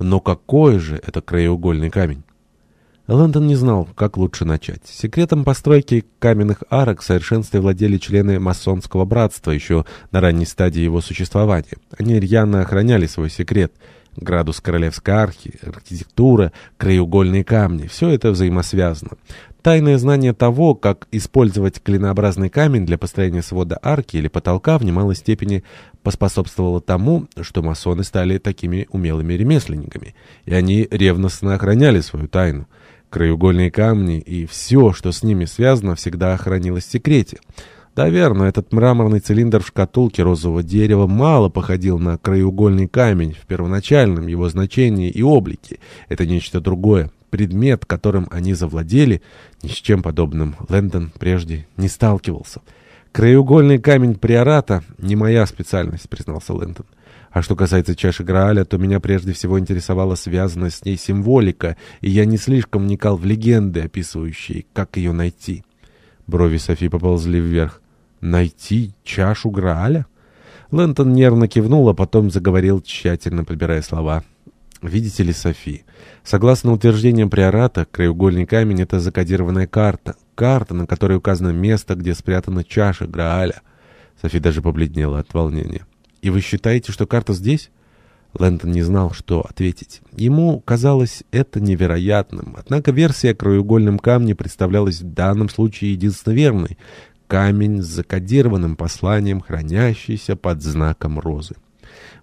Но какой же это краеугольный камень? Лэндон не знал, как лучше начать. Секретом постройки каменных арок в совершенстве владели члены масонского братства еще на ранней стадии его существования. Они рьяно охраняли свой секрет. Градус королевской архи, архитектура, краеугольные камни — все это взаимосвязано. Тайное знание того, как использовать клинообразный камень для построения свода арки или потолка в немалой степени поспособствовало тому, что масоны стали такими умелыми ремесленниками, и они ревностно охраняли свою тайну. Краеугольные камни и все, что с ними связано, всегда хранилось в секрете. Да, верно, этот мраморный цилиндр в шкатулке розового дерева мало походил на краеугольный камень в первоначальном его значении и облике. Это нечто другое. Предмет, которым они завладели, ни с чем подобным Лэндон прежде не сталкивался. «Краеугольный камень приората — не моя специальность», — признался Лэндон. А что касается чаши Грааля, то меня прежде всего интересовала связанная с ней символика, и я не слишком вникал в легенды, описывающие, как ее найти. Брови Софи поползли вверх. «Найти чашу Грааля?» Лэнтон нервно кивнул, а потом заговорил, тщательно подбирая слова. «Видите ли, Софи, согласно утверждениям приората, краеугольный камень — это закодированная карта. Карта, на которой указано место, где спрятана чаша Грааля». Софи даже побледнела от волнения. «И вы считаете, что карта здесь?» Лэндон не знал, что ответить. Ему казалось это невероятным. Однако версия о краеугольном камне представлялась в данном случае единственно верной. Камень с закодированным посланием, хранящийся под знаком розы.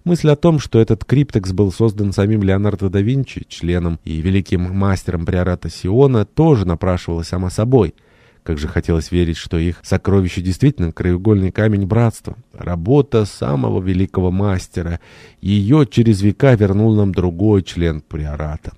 Мысль о том, что этот криптекс был создан самим Леонардо да Винчи, членом и великим мастером приората Сиона, тоже напрашивалась сама собой — как же хотелось верить, что их сокровище действительно краеугольный камень братства. Работа самого великого мастера. Ее через века вернул нам другой член приората.